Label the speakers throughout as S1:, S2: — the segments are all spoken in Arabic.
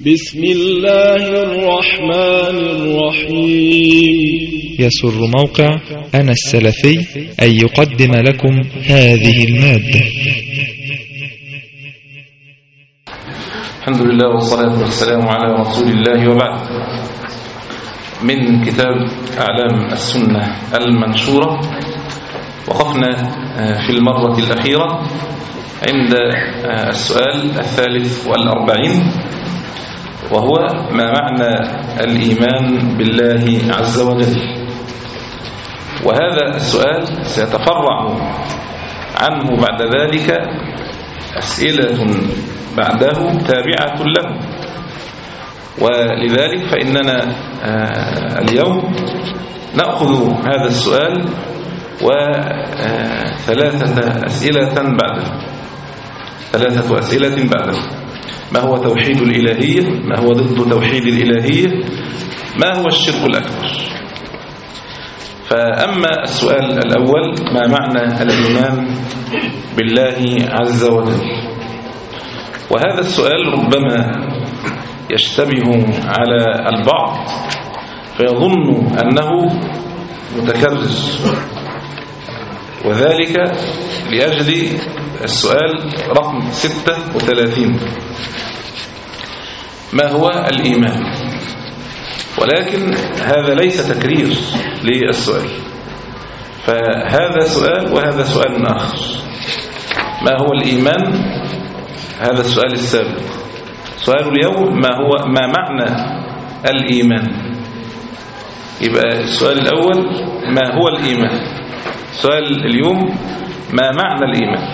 S1: بسم الله الرحمن الرحيم.
S2: يسر موقع أنا السلفي أن يقدم لكم هذه المادة.
S3: الحمد لله والصلاة والسلام على رسول الله وبعد. من كتاب أعلام السنة المنشورة وقفنا في المرة الأخيرة عند السؤال الثالث والأربعين. وهو ما معنى الإيمان بالله عز وجل. وهذا السؤال سيتفرع عنه بعد ذلك أسئلة بعده تابعة له. ولذلك فإننا اليوم نأخذ هذا السؤال وثلاثة أسئلة بعده. ثلاثة أسئلة بعده. ما هو توحيد الإلهية؟ ما هو ضد توحيد الإلهية؟ ما هو الشرك الأكبر؟ فأما السؤال الأول ما معنى الإيمان بالله عز وجل؟ وهذا السؤال ربما يشتبه على البعض فيظن أنه متكرر وذلك لأجل السؤال رقم 36 ما هو الإيمان؟ ولكن هذا ليس تكرير للسؤال. فهذا سؤال وهذا سؤال آخر. ما هو الإيمان؟ هذا السؤال السابق. سؤال اليوم ما هو ما معنى الإيمان؟ يبقى السؤال الأول ما هو الإيمان؟ سؤال اليوم ما معنى الإيمان؟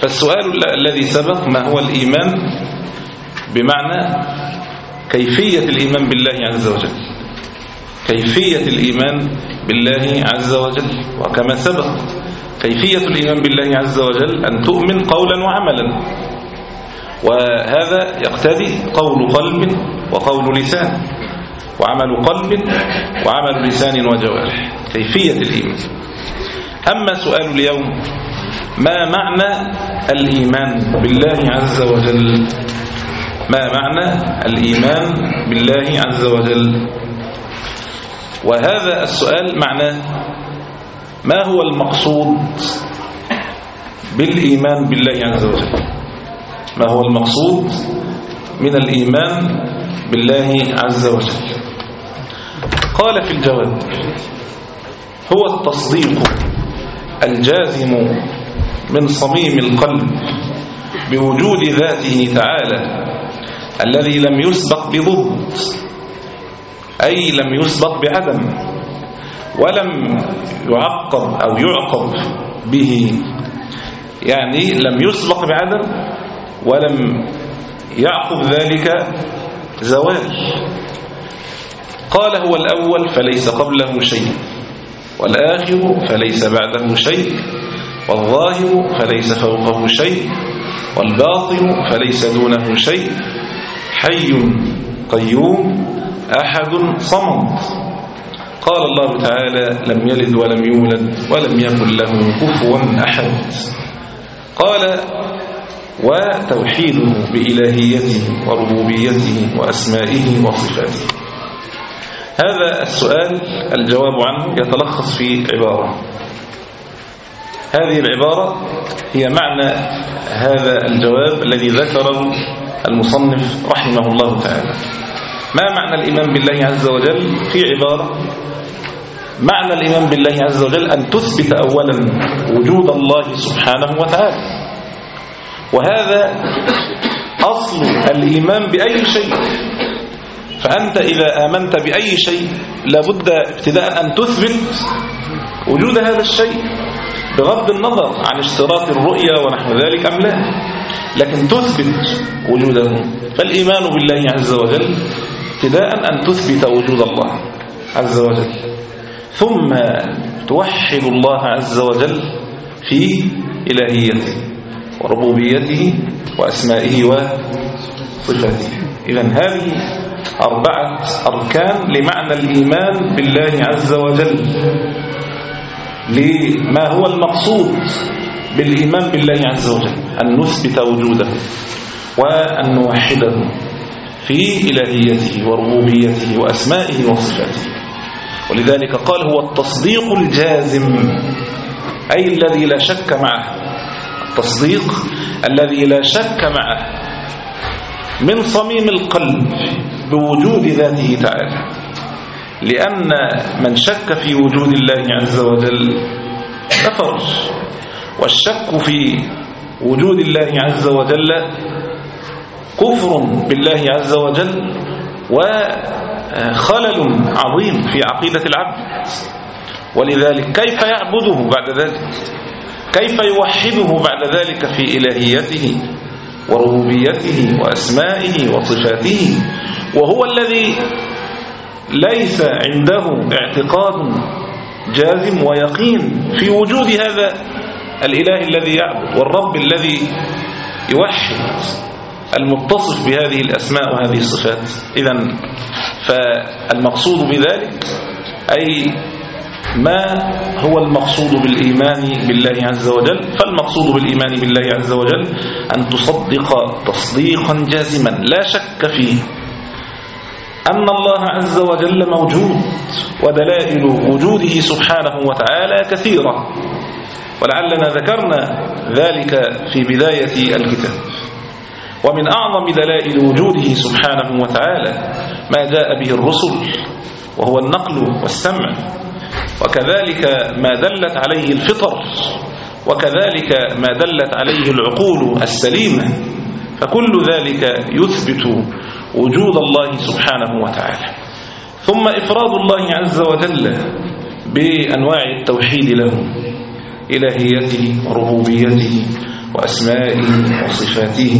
S3: فالسؤال الذي سبق ما هو الإيمان بمعنى كيفية الإيمان بالله عز وجل؟ كيفية الإيمان بالله عز وجل؟ وكما سبق كيفية الإيمان بالله عز وجل أن تؤمن قولا وعملا؟ وهذا يقتضي قول قلب وقول لسان وعمل قلب وعمل لسان وجوارح. كيفية الإيمان؟ أما سؤال اليوم ما معنى الإيمان بالله عز وجل؟ ما معنى الإيمان بالله عز وجل؟ وهذا السؤال معناه ما هو المقصود بالإيمان بالله عز وجل؟ ما هو المقصود من الإيمان بالله عز وجل؟ قال في الجواب هو التصديق الجازم من صميم القلب بوجود ذاته تعالى الذي لم يسبق بضد أي لم يسبق بعدم ولم يعقب أو يعقب به. يعني لم يسبق بعدم ولم يعقب ذلك زوال قال هو الأول فليس قبله شيء والآخر فليس بعده شيء. والظاهر فليس فوقه شيء والباطن فليس دونه شيء. حي قيوم أحد صمد. قال الله تعالى لم يلد ولم يولد ولم يكن له كفوا أحد. قال وتوحيده بإلهيته وربوبيته وأسمائه وصفاته. هذا السؤال الجواب عنه يتلخص في عبارة هذه العبارة هي معنى هذا الجواب الذي ذكره المصنف رحمه الله تعالى. ما معنى الإيمان بالله عز وجل؟ في عبارة معنى الإيمان بالله عز وجل أن تثبت أولا وجود الله سبحانه وتعالى. وهذا أصل الإيمان بأي شيء. فأنت إذا آمنت بأي شيء لابد ابتداء أن تثبت وجود هذا الشيء. بغض النظر عن اشتراط الرؤية ونحو ذلك أم لا لكن تثبت وجوده. فالإيمان بالله عز وجل ابتداء أن تثبت وجود الله عز وجل. ثم توحد الله عز وجل في إلهيته وربوبيته وأسمائه وصفاته. إذا هذه أربعة أركان لمعنى الإيمان بالله عز وجل. لما هو المقصود بالإيمان بالله عز وجل أن نثبت وجوده وأن نوحده في إلهيته وربوبيته وأسمائه وصفاته. ولذلك قال هو التصديق الجازم أي الذي لا شك معه. التصديق الذي لا شك معه من صميم القلب بوجود ذاته تعالى. لأن من شك في وجود الله عز وجل كفر. والشك في وجود الله عز وجل كفر بالله عز وجل وخلل عظيم في عقيدة العبد. ولذلك كيف يعبده بعد ذلك؟ كيف يوحده بعد ذلك في إلهيته وربوبيته وأسمائه وصفاته؟ وهو الذي ليس عنده اعتقاد جازم ويقين في وجود هذا الإله الذي يعبد والرب الذي يوحد المتصف بهذه الأسماء وهذه الصفات. إذا فالمقصود بذلك أي ما هو المقصود بالإيمان بالله عز وجل؟ فالمقصود بالإيمان بالله عز وجل أن تصدق تصديقا جازما. لا شك فيه. أن الله عز وجل موجود ودلائل وجوده سبحانه وتعالى كثيرة. ولعلنا ذكرنا ذلك في بداية الكتاب. ومن أعظم دلائل وجوده سبحانه وتعالى ما جاء به الرسل وهو النقل والسمع. وكذلك ما دلت عليه الفطر وكذلك ما دلت عليه العقول السليمة. فكل ذلك يثبت وجود الله سبحانه وتعالى. ثم إفراد الله عز وجل بأنواع التوحيد له إلهيته وربوبيته وأسمائه وصفاته.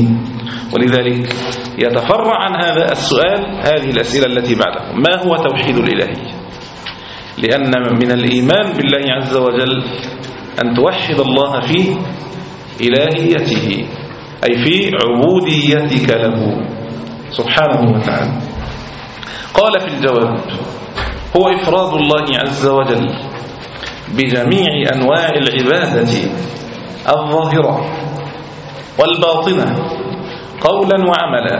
S3: ولذلك يتفرع عن هذا السؤال هذه الأسئلة التي بعده. ما هو توحيد الإلهية لأن من الإيمان بالله عز وجل أن توحد الله في إلهيته أي في عبوديتك له. سبحانه وتعالى. قال في الجواب هو إفراد الله عز وجل بجميع أنواع العبادة الظاهرة والباطنة قولا وعملا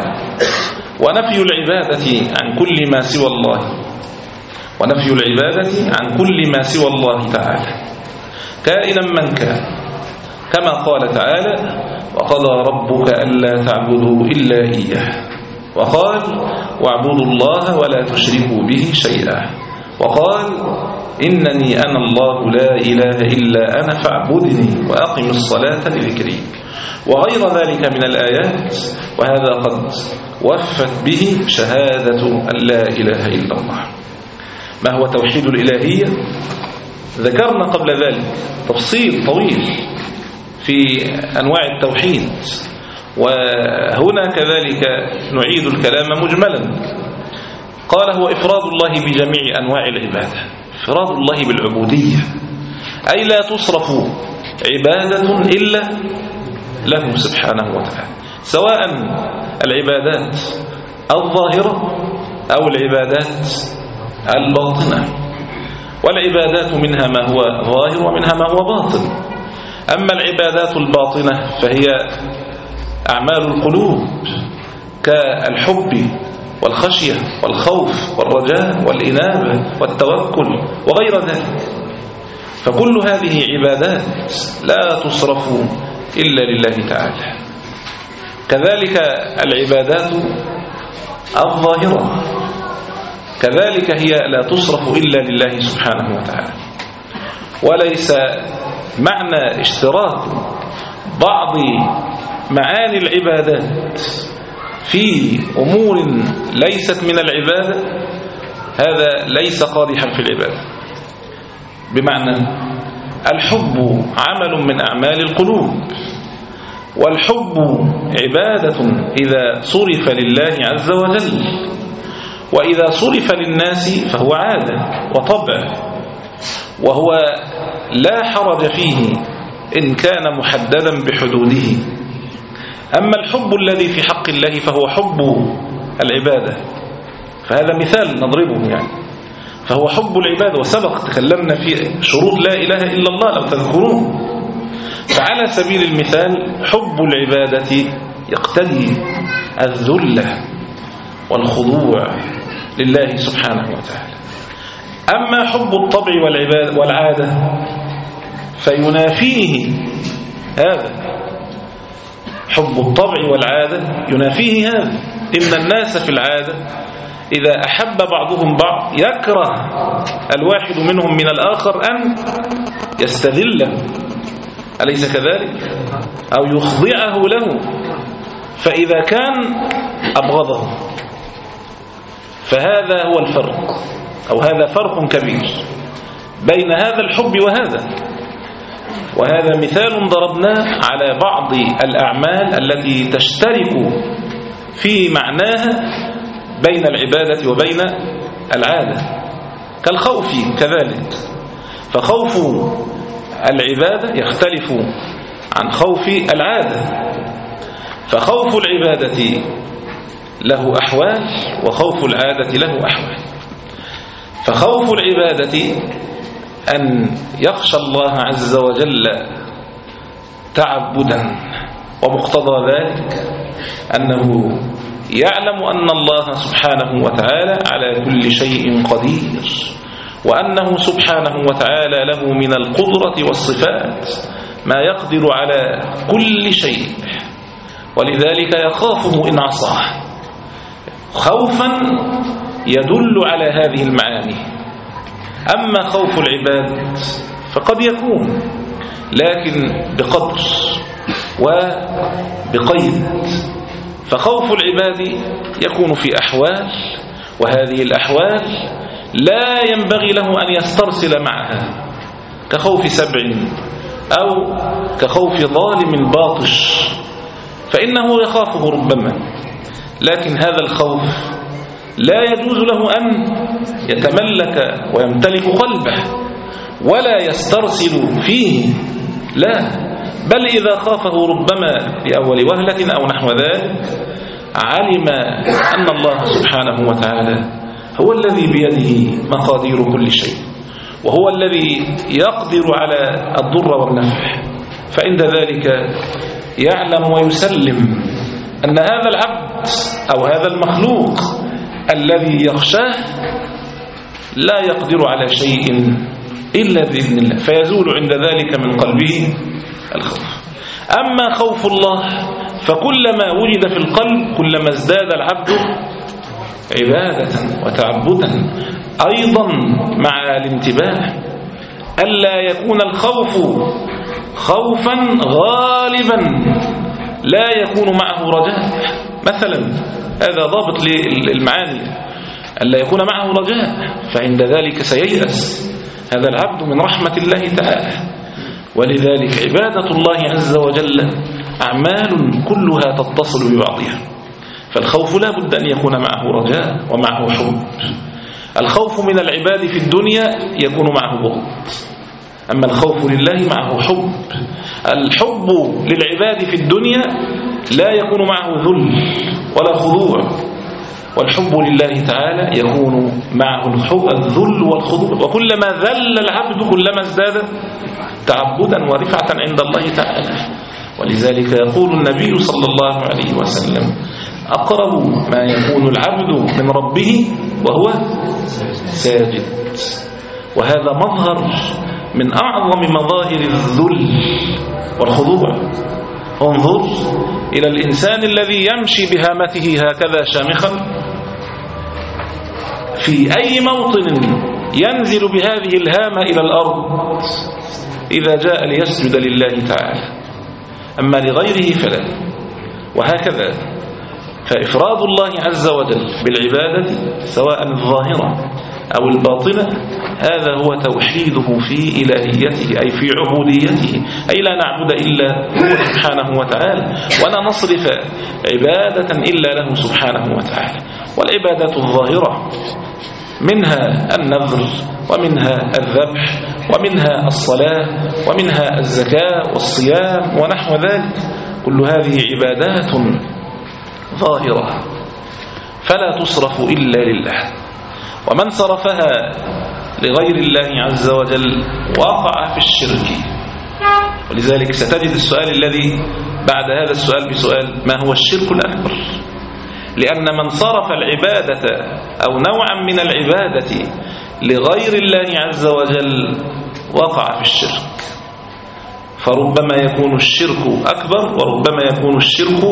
S3: ونفي العبادة عن كل ما سوى الله ونفي العبادة عن كل ما سوى الله تعالى. كائنا من كان كما قال تعالى وقضى ربك ألا تعبدوا إلا إياه. وقال واعبدوا الله ولا تشركوا به شيئا. وقال إنني أنا الله لا إله إلا أنا فاعبدني وأقم الصلاة لذكري. وغير ذلك من الآيات وهذا قد وفت به شهادة أن لا إله إلا الله. ما هو توحيد الإلهية؟ ذكرنا قبل ذلك تفصيل طويل في أنواع التوحيد. وهنا كذلك نعيد الكلام مجملا. قال هو إفراد الله بجميع أنواع العبادة. إفراد الله بالعبودية. أي لا تصرف عبادة إلا له سبحانه وتعالى. سواء العبادات الظاهرة أو العبادات الباطنة. والعبادات منها ما هو ظاهر ومنها ما هو باطن. أما العبادات الباطنة فهي أعمال القلوب كالحب والخشية والخوف والرجاء والإنابة والتوكل وغير ذلك. فكل هذه عبادات لا تصرف إلا لله تعالى. كذلك العبادات الظاهرة. كذلك هي لا تصرف إلا لله سبحانه وتعالى. وليس معنى اشتراك بعض معاني العبادات في أمور ليست من العبادة هذا ليس قادحا في العبادة. بمعنى الحب عمل من أعمال القلوب والحب عبادة إذا صرف لله عز وجل وإذا صرف للناس فهو عادة وطبع وهو لا حرج فيه إن كان محددا بحدوده. أما الحب الذي في حق الله فهو حب العبادة. فهذا مثال نضربه يعني. فهو حب العبادة. وسبق تكلمنا في شروط لا إله إلا الله لو تذكرون. فعلى سبيل المثال حب العبادة يقتدي الذلة والخضوع لله سبحانه وتعالى. أما حب الطبع والعباد والعادة فينافيه هذا. حب الطبع والعادة ينافيه هذا. إن الناس في العادة إذا أحب بعضهم بعض يكره الواحد منهم من الآخر أن يستذله أليس كذلك؟ أو يخضعه له. فإذا كان أبغضه. فهذا هو الفرق. أو هذا فرق كبير بين هذا الحب وهذا. وهذا مثال ضربناه على بعض الأعمال التي تشترك في معناها بين العبادة وبين العادة كالخوف كذلك. فخوف العبادة يختلف عن خوف العادة. فخوف العبادة له أحوال وخوف العادة له أحوال. فخوف العبادة أن يخشى الله عز وجل تعبدا ومقتضى ذلك أنه يعلم أن الله سبحانه وتعالى على كل شيء قدير وأنه سبحانه وتعالى له من القدرة والصفات ما يقدر على كل شيء ولذلك يخافه إن عصاه. خوفا يدل على هذه المعاني. أما خوف العباد فقد يكون لكن بقدر وبقيد. فخوف العباد يكون في أحوال وهذه الأحوال لا ينبغي له أن يسترسل معها كخوف سبع أو كخوف ظالم باطش فإنه يخافه ربما. لكن هذا الخوف لا يجوز له أن يتملك ويمتلك قلبه ولا يسترسل فيه. لا. بل إذا خافه ربما لأول وهلة أو نحو ذلك علم أن الله سبحانه وتعالى هو الذي بيده مقادير كل شيء وهو الذي يقدر على الضر والنفع. فعند ذلك يعلم ويسلم أن هذا العبد أو هذا المخلوق الذي يخشاه لا يقدر على شيء إلا بإذن الله فيزول عند ذلك من قلبه الخوف. أما خوف الله فكلما وجد في القلب كلما ازداد العبد عبادة وتعبدا. أيضا مع الانتباه ألا يكون الخوف خوفا غالبا لا يكون معه رجاء. مثلا هذا ضابط للمعاني. ألا يكون معه رجاء فعند ذلك سييأس. هذا العبد من رحمة الله تعالى. ولذلك عبادة الله عز وجل أعمال كلها تتصل ببعضها. فالخوف لا بد أن يكون معه رجاء ومعه حب. الخوف من العباد في الدنيا يكون معه بغض. أما الخوف لله معه حب. الحب للعباد في الدنيا لا يكون معه ذل ولا خضوع. والحب لله تعالى يكون معه الذل والخضوع. وكلما ذل العبد كلما ازداد تعبدا ورفعة عند الله تعالى. ولذلك يقول النبي صلى الله عليه وسلم أقرب ما يكون العبد من ربه وهو ساجد. وهذا مظهر من أعظم مظاهر الذل والخضوع. انظر إلى الإنسان الذي يمشي بهامته هكذا شامخا. في أي موطن ينزل بهذه الهامة إلى الأرض إذا جاء ليسجد لله تعالى. أما لغيره فلا. وهكذا فإفراد الله عز وجل بالعبادة سواء الظاهرة أو الباطنة هذا هو توحيده في إلهيته أي في عبوديته. أي لا نعبد إلا هو سبحانه وتعالى ولا نصرف عبادة إلا له سبحانه وتعالى. والعبادات الظاهرة منها النذر ومنها الذبح ومنها الصلاة ومنها الزكاة والصيام ونحو ذلك. كل هذه عبادات ظاهرة فلا تصرف إلا لله. ومن صرفها لغير الله عز وجل وقع في الشرك. ولذلك ستجد السؤال الذي بعد هذا السؤال بسؤال ما هو الشرك الأكبر؟ لأن من صرف العبادة أو نوعا من العبادة لغير الله عز وجل وقع في الشرك. فربما يكون الشرك أكبر وربما يكون الشرك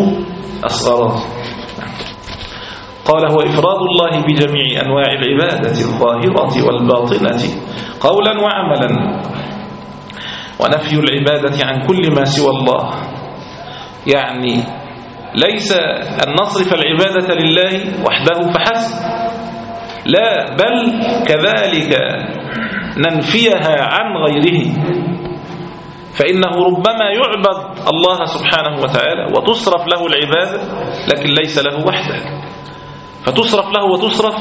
S3: أصغر. قال هو إفراد الله بجميع أنواع العبادة الظاهرة والباطنة قولا وعملا ونفي العبادة عن كل ما سوى الله. يعني ليس أن نصرف العبادة لله وحده فحسب لا بل كذلك ننفيها عن غيره. فإنه ربما يعبد الله سبحانه وتعالى وتصرف له العبادة لكن ليس له وحده. فتصرف له وتصرف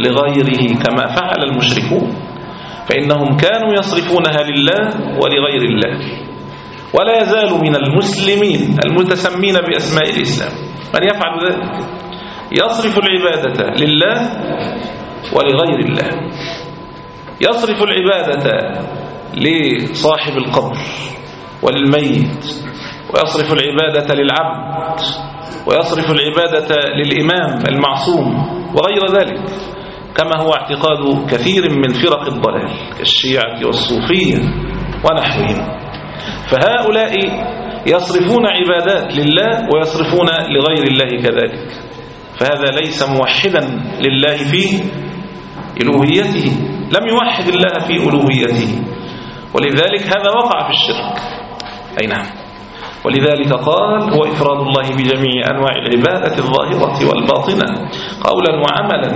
S3: لغيره كما فعل المشركون. فإنهم كانوا يصرفونها لله ولغير الله. ولا يزال من المسلمين المتسمين بأسماء الإسلام من يفعل ذلك يصرف العبادة لله ولغير الله. يصرف العبادة لصاحب القبر وللميت ويصرف العبادة للعبد ويصرف العبادة للإمام المعصوم وغير ذلك كما هو اعتقاد كثير من فرق الضلال كالشيعة والصوفية ونحوهم. فهؤلاء يصرفون عبادات لله ويصرفون لغير الله كذلك. فهذا ليس موحدا لله في ألوهيته لم يوحد الله في ألوهيته. ولذلك هذا وقع في الشرك. أي نعم. ولذلك قال هو إفراد الله بجميع أنواع العبادة الظاهرة والباطنة قولا وعملا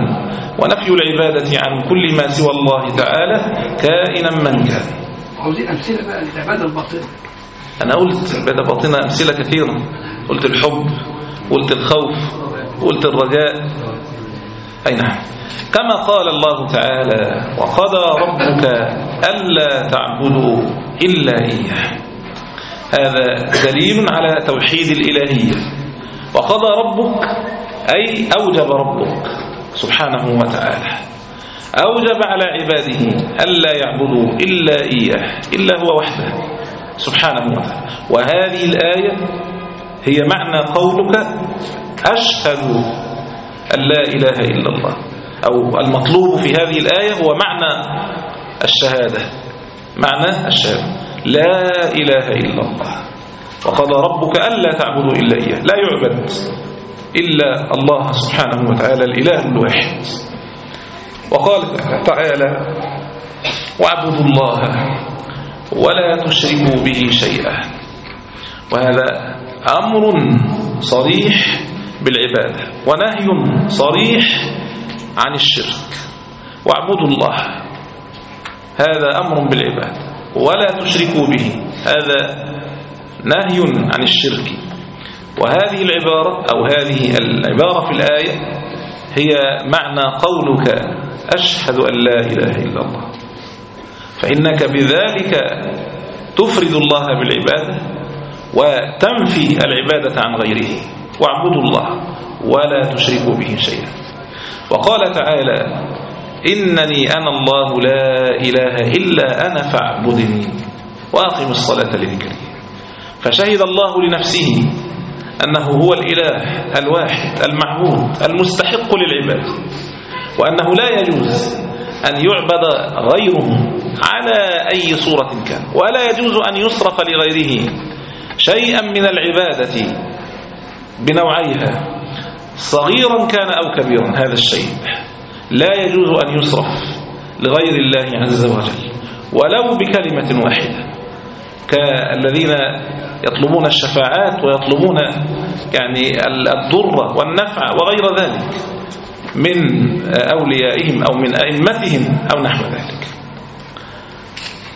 S3: ونفي العبادة عن كل ما سوى الله تعالى كائنا من كان.
S4: عاوزين أمثلة بقى للعبادة الباطنة.
S3: أنا قلت عبادة باطنة أمثلة كثيرة. قلت الحب قلت الخوف قلت الرجاء. أي نعم. كما قال الله تعالى وقضى ربك ألا تعبدوا إلا إياه. هذا دليل على توحيد الإلهية. وقضى ربك أي أوجب ربك سبحانه وتعالى. أوجب على عباده ألا يعبدوا إلا إياه إلا هو وحده سبحانه وتعالى. وهذه الآية هي معنى قولك أشهد أن لا إله إلا الله. أو المطلوب في هذه الآية هو معنى الشهادة. معنى الشهادة. لا إله إلا الله. وقضى ربك ألا تعبدوا إلا إياه. لا يعبد إلا الله سبحانه وتعالى الإله الواحد. وقال تعالى واعبدوا الله ولا تشركوا به شيئا. وهذا أمر صريح بالعبادة ونهي صريح عن الشرك. واعبدوا الله. هذا أمر بالعبادة. ولا تشركوا به. هذا نهي عن الشرك. وهذه العبارة أو هذه العبارة في الآية هي معنى قولك أشهد أن لا إله إلا الله. فإنك بذلك تفرد الله بالعبادة وتنفي العبادة عن غيره. واعبدوا الله ولا تشركوا به شيئا. وقال تعالى إنني أنا الله لا إله إلا أنا فاعبدني وأقم الصلاة لذكري. فشهد الله لنفسه أنه هو الإله الواحد المعبود المستحق للعباد وأنه لا يجوز أن يعبد غيره على أي صورة كان ولا يجوز أن يصرف لغيره شيئا من العبادة بنوعيها صغيرا كان أو كبيرا هذا الشيء. لا يجوز أن يصرف لغير الله عز وجل ولو بكلمة واحدة. كالذين يطلبون الشفاعات ويطلبون يعني الضر والنفع وغير ذلك من أوليائهم أو من أئمتهم أو نحو ذلك.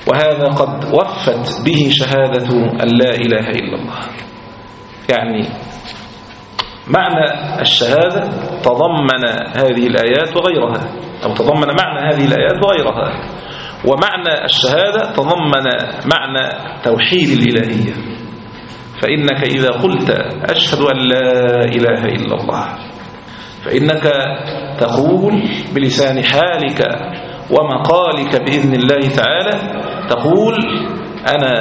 S3: وهذا قد وفت به شهادة أن لا إله إلا الله. يعني معنى الشهادة تضمن هذه الآيات وغيرها أو تضمن معنى هذه الآيات وغيرها. ومعنى الشهادة تضمن معنى توحيد الإلهية. فإنك إذا قلت أشهد أن لا إله إلا الله فإنك تقول بلسان حالك ومقالك بإذن الله تعالى تقول أنا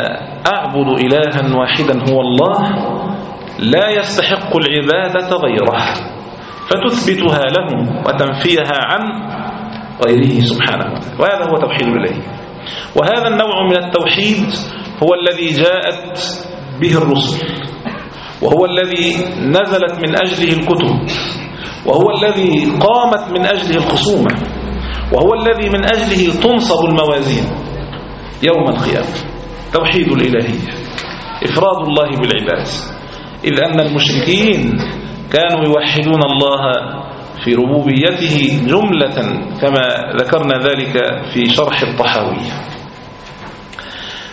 S3: أعبد إلها واحدا هو الله لا يستحق العبادة غيره فتثبتها له وتنفيها عن غيره سبحانه وتعالى. وهذا هو توحيد الإلهية وهذا النوع من التوحيد هو الذي جاءت به الرسل وهو الذي نزلت من أجله الكتب وهو الذي قامت من أجله الخصومة وهو الذي من أجله تنصب الموازين يوم القيامة. توحيد الإلهية إفراد الله بالعباد. إذ أن المشركين كانوا يوحدون الله في ربوبيته جملة كما ذكرنا ذلك في شرح الطحاوية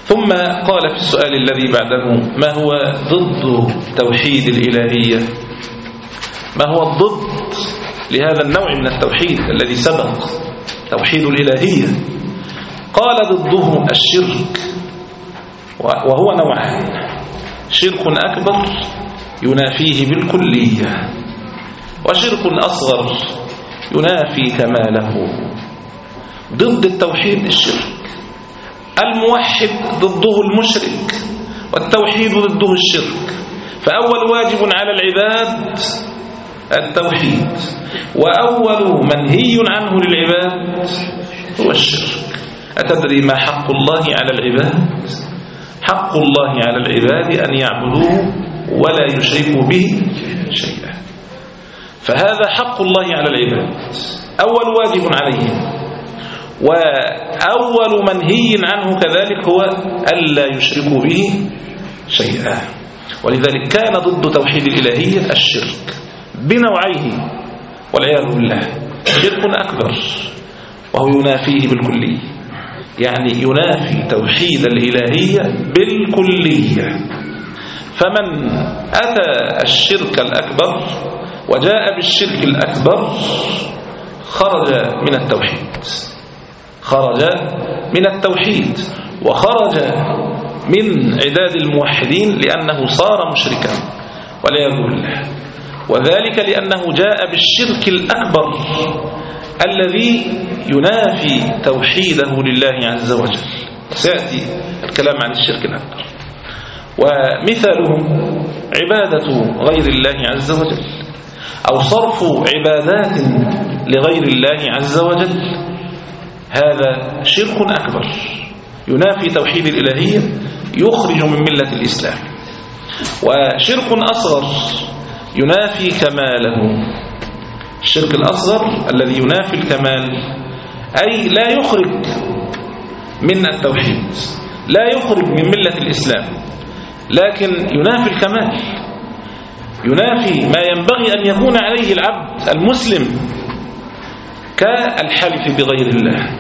S3: ثم قال في السؤال الذي بعده ما هو ضد توحيد الإلهية ما هو الضد لهذا النوع من التوحيد الذي سبق توحيد الإلهية قال ضده الشرك وهو نوعان. شرك أكبر ينافيه بالكلية وشرك أصغر ينافي كماله ضد التوحيد الشرك الموحد ضده المشرك والتوحيد ضده الشرك. فأول واجب على العباد التوحيد وأول منهي عنه للعباد هو الشرك. أتدري ما حق الله على العباد؟ حق الله على العباد أن يعبدوه ولا يشركوا به شيئا. فهذا حق الله على العباد. أول واجب عليهم. وأول منهي عنه كذلك هو ألا يشركوا به شيئا. ولذلك كان ضد توحيد الإلهية الشرك بنوعيه والعياذ بالله شرك أكبر وهو ينافيه بالكلية. يعني ينافي توحيد الإلهية بالكلية. فمن أتى الشرك الأكبر وجاء بالشرك الأكبر خرج من التوحيد. خرج من التوحيد وخرج من عداد الموحدين لأنه صار مشركا والعياذ بالله. وذلك لأنه جاء بالشرك الأكبر الذي ينافي توحيده لله عز وجل. سيأتي الكلام عن الشرك الأكبر. ومثاله عبادة غير الله عز وجل. أو صرف عبادات لغير الله عز وجل. هذا شرك أكبر. ينافي توحيد الإلهية يخرج من ملة الإسلام. وشرك أصغر ينافي كماله. الشرك الأصغر الذي ينافي الكمال. أي لا يخرج من التوحيد لا يخرج من ملة الإسلام لكن ينافي الكمال. ينافي ما ينبغي أن يكون عليه العبد المسلم كالحلف بغير الله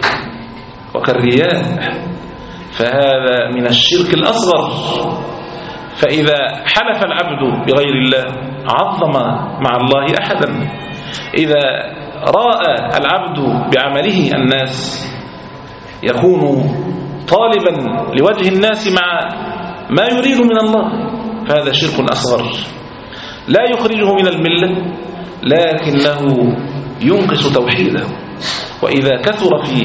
S3: وكالرياء. فهذا من الشرك الأصغر. فإذا حلف العبد بغير الله عظم مع الله أحدا. إذا رأى العبد بعمله الناس يكون طالبا لوجه الناس مع ما يريد من الله فهذا شرك أصغر. لا يخرجه من الملة لكنه ينقص توحيده. وإذا كثر في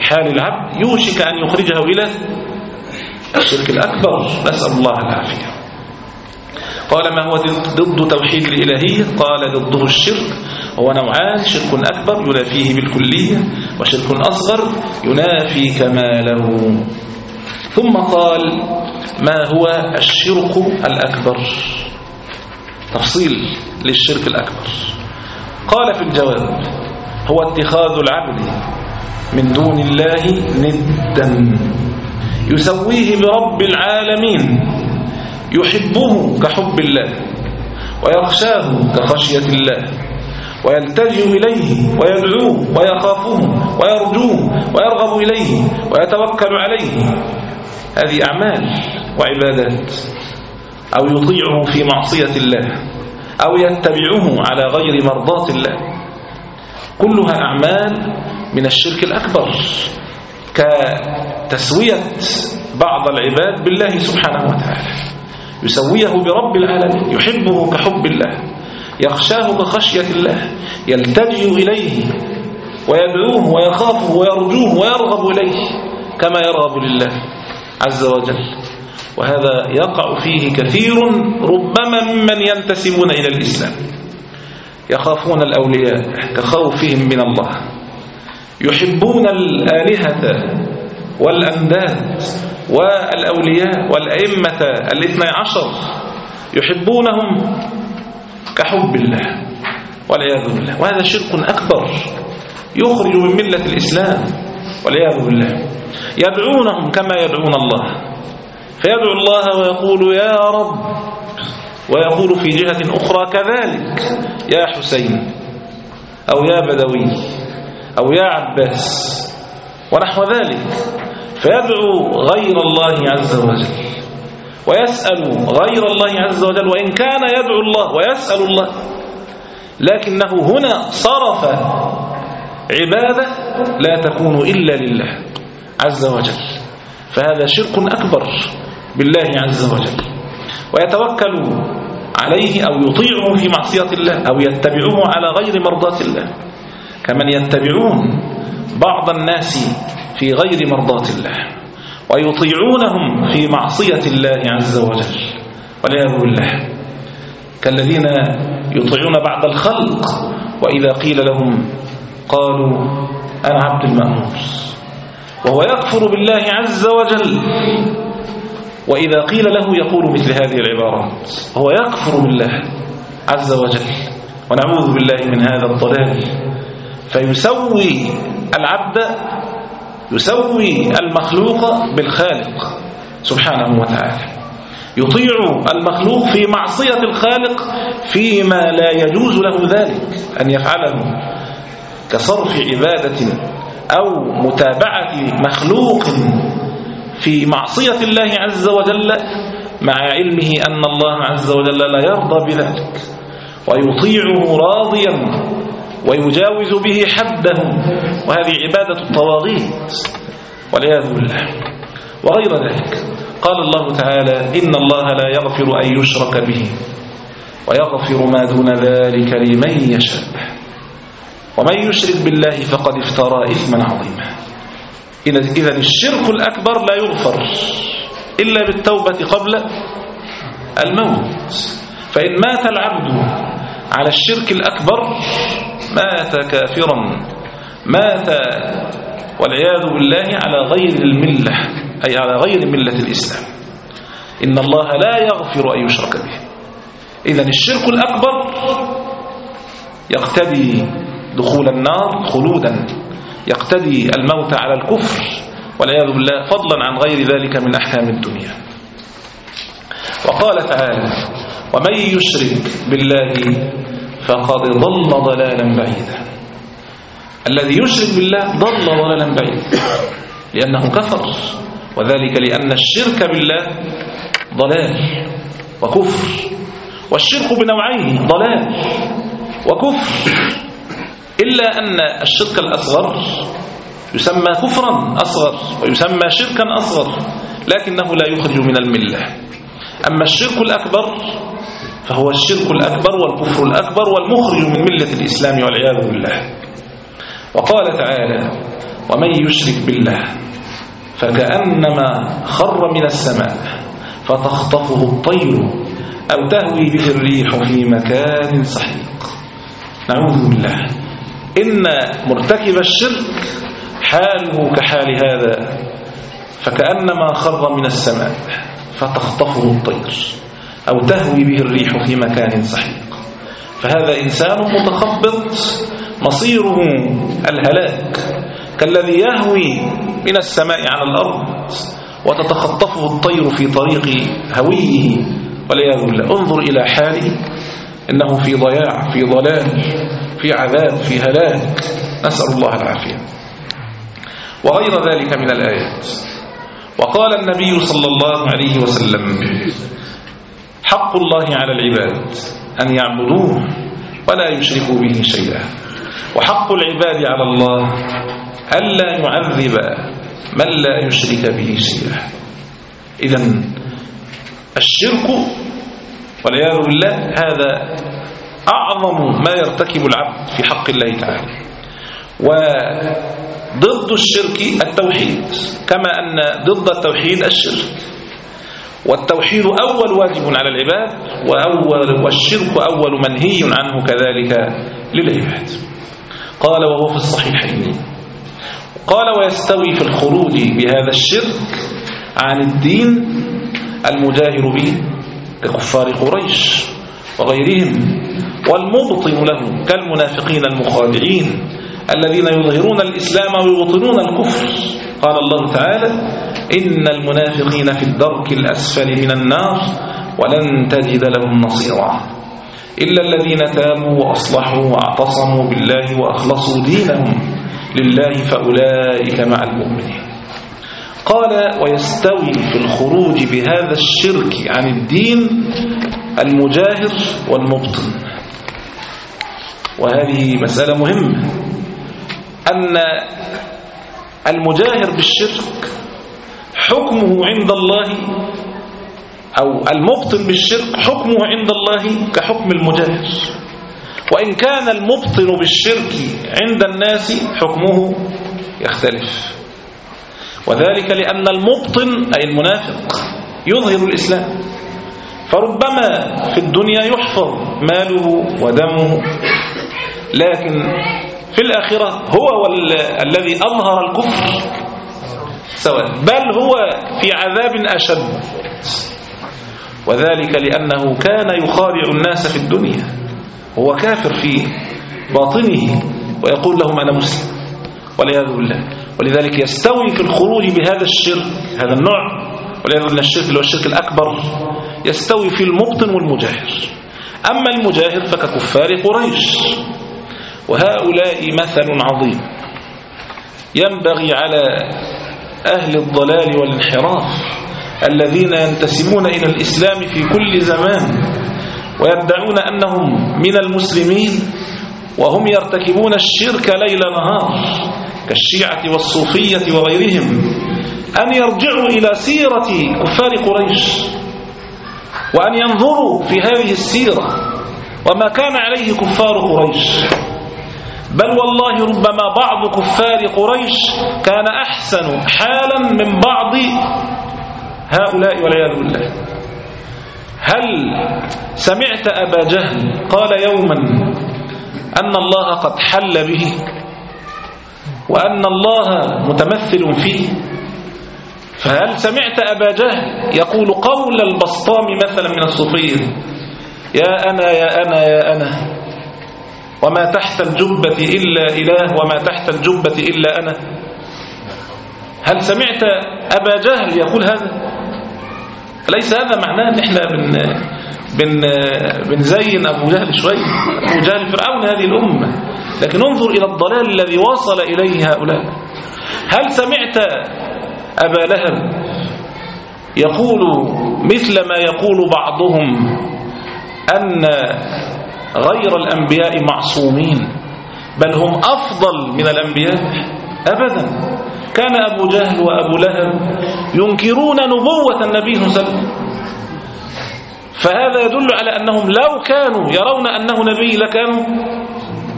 S3: حال العبد يوشك أن يخرجه إلى الشرك الأكبر. نسأل الله العافية. قال ما هو ضد توحيد الإلهية؟ قال ضده الشرك. هو نوعان شرك أكبر ينافيه بالكلية وشرك أصغر ينافي كماله ثم قال ما هو الشرك الأكبر؟ تفصيل للشرك الأكبر. قال في الجواب هو اتخاذ العبد من دون الله ندا يسويه برب العالمين. يحبه كحب الله ويخشاه كخشية الله ويلتجئ إليه ويدعوه ويخافه ويرجوه ويرغب إليه ويتوكل عليه. هذه أعمال وعبادات أو يطيعه في معصية الله أو يتبعه على غير مرضاة الله. كلها أعمال من الشرك الأكبر كتسوية بعض العباد بالله سبحانه وتعالى. يسويه برب العالمين يحبه كحب الله يخشاه كخشية الله يلتجئ إليه ويدعوه ويخافه ويرجوه ويرغب إليه كما يرغب لله عز وجل. وهذا يقع فيه كثير ربما ممن ينتسبون إلى الإسلام يخافون الأولياء كخوفهم من الله يحبون الآلهة والأنداد والأولياء والأئمة الاثنى عشر يحبونهم كحب الله والعياذ بالله. وهذا شرك أكبر يخرج من ملة الإسلام والعياذ بالله. يدعونهم كما يدعون الله. فيدعو الله ويقول يا رب ويقول في جهة أخرى كذلك يا حسين أو يا بدوي أو يا عباس ونحو ذلك. فيدعو غير الله عز وجل. ويسأل غير الله عز وجل وإن كان يدعو الله ويسأل الله. لكنه هنا صرف عبادة لا تكون إلا لله عز وجل. فهذا شرك أكبر بالله عز وجل. ويتوكل عليه أو يطيعه في معصية الله أو يتبعه على غير مرضاة الله. كمن يتبعون بعض الناس في غير مرضاة الله ويطيعونهم في معصية الله عز وجل. والعياذ بالله. كالذين يطيعون بعض الخلق وإذا قيل لهم قالوا أنا عبد المأمور. وهو يكفر بالله عز وجل. وإذا قيل له يقول مثل هذه العبارات هو يكفر بالله عز وجل. ونعوذ بالله من هذا الضلال. فيسوي العبد يسوي المخلوق بالخالق سبحانه وتعالى. يطيع المخلوق في معصية الخالق فيما لا يجوز له ذلك أن يفعله كصرف عبادة أو متابعة مخلوق في معصية الله عز وجل مع علمه أن الله عز وجل لا يرضى بذلك. ويطيعه راضيا ويجاوز به حده وهذه عبادة الطواغيت. والعياذ بالله. وغير ذلك قال الله تعالى إن الله لا يغفر أن يشرك به ويغفر ما دون ذلك لمن يشاء. ومن يشرك بالله فقد افترى إثما عظيما. إذا الشرك الأكبر لا يغفر إلا بالتوبة قبل الموت. فإن مات العبد على الشرك الأكبر مات كافرا. مات والعياذ بالله على غير الملة أي على غير ملة الإسلام. إن الله لا يغفر أن يشرك به. إذا الشرك الأكبر يقتدي دخول النار خلودا. يقتدي الموت على الكفر والعياذ بالله فضلا عن غير ذلك من أحكام الدنيا. وقال تعالى ومن يشرك بالله فقد ضل ضلالا بعيدا. الذي يشرك بالله ضل ضلالا بعيدا. لأنه كفر. وذلك لأن الشرك بالله ضلال وكفر. والشرك بنوعين ضلال وكفر. إلا أن الشرك الأصغر يسمى كفرا أصغر ويسمى شركا أصغر لكنه لا يخرج من الملة. أما الشرك الأكبر فهو الشرك الأكبر والكفر الأكبر والمخرج من ملة الإسلام والعياذ بالله. وقال تعالى ومن يشرك بالله فكأنما خر من السماء فتخطفه الطير أو تهوي به الريح في مكان سحيق. نعوذ بالله. إن مرتكب الشرك حاله كحال هذا فكأنما خر من السماء فتخطفه الطير. أو تهوي به الريح في مكان سحيق فهذا إنسان متخبط مصيره الهلاك كالذي يهوي من السماء على الأرض وتتخطفه الطير في طريق هويه والعياذ بالله. انظر إلى حاله إنه في ضياع في ضلال في عذاب في هلاك. نسأل الله العافية. وغير ذلك من الآيات. وقال النبي صلى الله عليه وسلم حق الله على العباد أن يعبدوه ولا يشركوا به شيئا. وحق العباد على الله ألا يعذب من لا يشرك به شيئا. إذا الشرك والعياذ بالله هذا أعظم ما يرتكب العبد في حق الله تعالى. وضد الشرك التوحيد كما أن ضد التوحيد الشرك. والتوحيد أول واجب على العباد وأول والشرك أول منهي عنه كذلك للعباد. قال وهو في الصحيحين. قال ويستوي في الخروج بهذا الشرك عن الدين المجاهر به ككفار قريش وغيرهم والمبطن له كالمنافقين المخادعين الذين يظهرون الإسلام ويبطنون الكفر. قال الله تعالى إن المنافقين في الدرك الأسفل من النار ولن تجد لهم نصيرا إلا الذين تابوا وأصلحوا واعتصموا بالله وأخلصوا دينهم لله فأولئك مع المؤمنين. قال ويستوي في الخروج بهذا الشرك عن الدين المجاهر والمبطن. وهذه مسألة مهمة. أن المجاهر بالشرك حكمه عند الله أو المبطن بالشرك حكمه عند الله كحكم المجاهر. وإن كان المبطن بالشرك عند الناس حكمه يختلف. وذلك لأن المبطن أي المنافق يظهر الإسلام. فربما في الدنيا يحفظ ماله ودمه لكن في الآخرة هو الذي أظهر الكفر سواء بل هو في عذاب أشد. وذلك لأنه كان يخادع الناس في الدنيا هو كافر في باطنه ويقول لهم أنا مسلم والعياذ بالله. ولذلك يستوي في الخروج بهذا الشرك هذا النوع والعياذ بالله الشرك اللي هو الشرك الأكبر يستوي في المبطن والمجاهر. أما المجاهر فككفار قريش. وهؤلاء مثل عظيم. ينبغي على أهل الضلال والانحراف الذين ينتسبون إلى الإسلام في كل زمان ويدعون أنهم من المسلمين وهم يرتكبون الشرك ليل نهار كالشيعة والصوفية وغيرهم أن يرجعوا إلى سيرة كفار قريش وأن ينظروا في هذه السيرة وما كان عليه كفار قريش. بل والله ربما بعض كفار قريش كان أحسن حالا من بعض هؤلاء والعياذ بالله. هل سمعت أبا جهل قال يوما أن الله قد حل به وأن الله متمثل فيه؟ فهل سمعت أبا جهل يقول قول البسطام مثلا من الصوفية يا أنا يا أنا يا أنا وما تحت الجبة إلا إله وما تحت الجبة إلا أنا. هل سمعت أبا جهل يقول هذا؟ ليس هذا معناه إن إحنا بن بن بنزين أبو جهل شوية أبو جهل فرعون هذه الأمة. لكن انظر إلى الضلال الذي وصل إليه هؤلاء. هل سمعت أبا لهب يقول مثل ما يقول بعضهم أن غير الأنبياء معصومين بل هم أفضل من الأنبياء أبدا. كان أبو جهل وأبو لهب ينكرون نبوة النبي صلى الله عليه وسلم. فهذا يدل على أنهم لو كانوا يرون أنه نبي لكانوا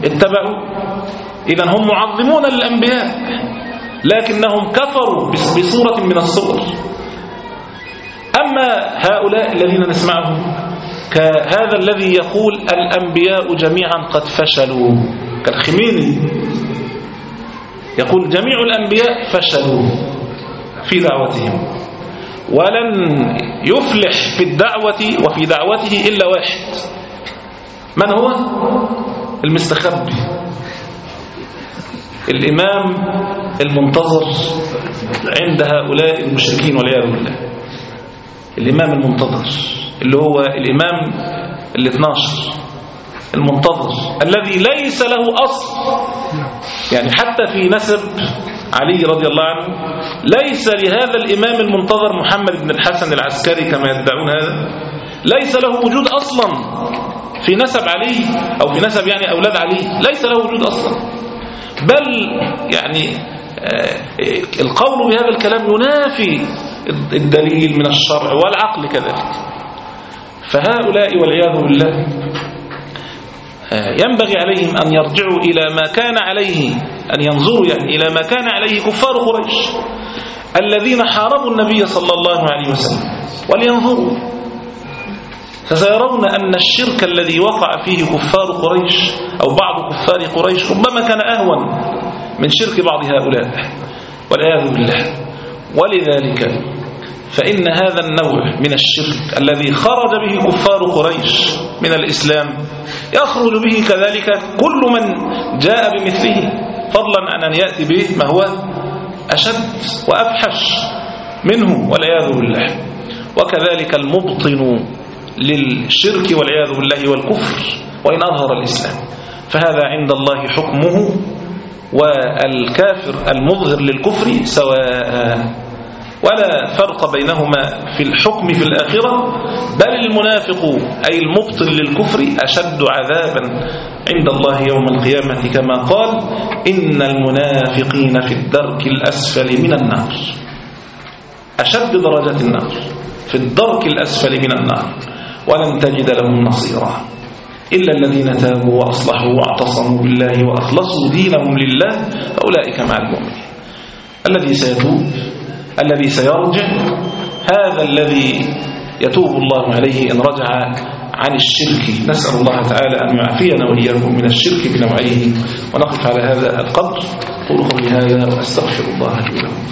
S3: اتبعوا. إذا هم معظمون للأنبياء لكنهم كفروا بصورة من الصور. أما هؤلاء الذين نسمعهم كهذا الذي يقول الأنبياء جميعا قد فشلوا. كالخميني يقول جميع الأنبياء فشلوا في دعوتهم. ولن يفلح في الدعوة وفي دعوته إلا واحد. من هو؟ المستخبي. الإمام المنتظر عند هؤلاء المشركين والعياذ بالله. الإمام المنتظر اللي هو الإمام ال 12 المنتظر الذي ليس له أصل. يعني حتى في نسب علي رضي الله عنه ليس لهذا الإمام المنتظر محمد بن الحسن العسكري كما يدعون هذا. ليس له وجود أصلا في نسب علي أو في نسب يعني أولاد علي. ليس له وجود أصلا. بل يعني القول بهذا الكلام ينافي الدليل من الشرع والعقل كذلك. فهؤلاء والعياذ بالله ينبغي عليهم أن يرجعوا إلى ما كان عليه أن ينظروا يعني إلى ما كان عليه كفار قريش الذين حاربوا النبي صلى الله عليه وسلم. ولينظروا. فسيرون أن الشرك الذي وقع فيه كفار قريش أو بعض كفار قريش ربما كان أهون من شرك بعض هؤلاء. والعياذ بالله. ولذلك فإن هذا النوع من الشرك الذي خرج به كفار قريش من الإسلام يخرج به كذلك كل من جاء بمثله. فضلا عن أن يأتي به ما هو أشد وأفحش منه والعياذ بالله. وكذلك المبطن للشرك والعياذ بالله والكفر وإن أظهر الإسلام. فهذا عند الله حكمه والكافر المظهر للكفر سواء ولا فرق بينهما في الحكم في الآخرة بل المنافق أي المبطل للكفر أشد عذابا عند الله يوم القيامة كما قال إن المنافقين في الدرك الأسفل من النار. أشد درجات النار في الدرك الأسفل من النار. ولن تجد لهم نصيرا إلا الذين تابوا وأصلحوا واعتصموا بالله وأخلصوا دينهم لله فأولئك مع المؤمنين. الذي سيتوب الذي سيرجع هذا الذي يتوب الله عليه إن رجع عن الشرك. نسأل الله تعالى أن يعافينا وإياكم من الشرك بنوعيه. ونقف على هذا القدر. قولوا قولي هذا وأستغفر الله لي ولكم.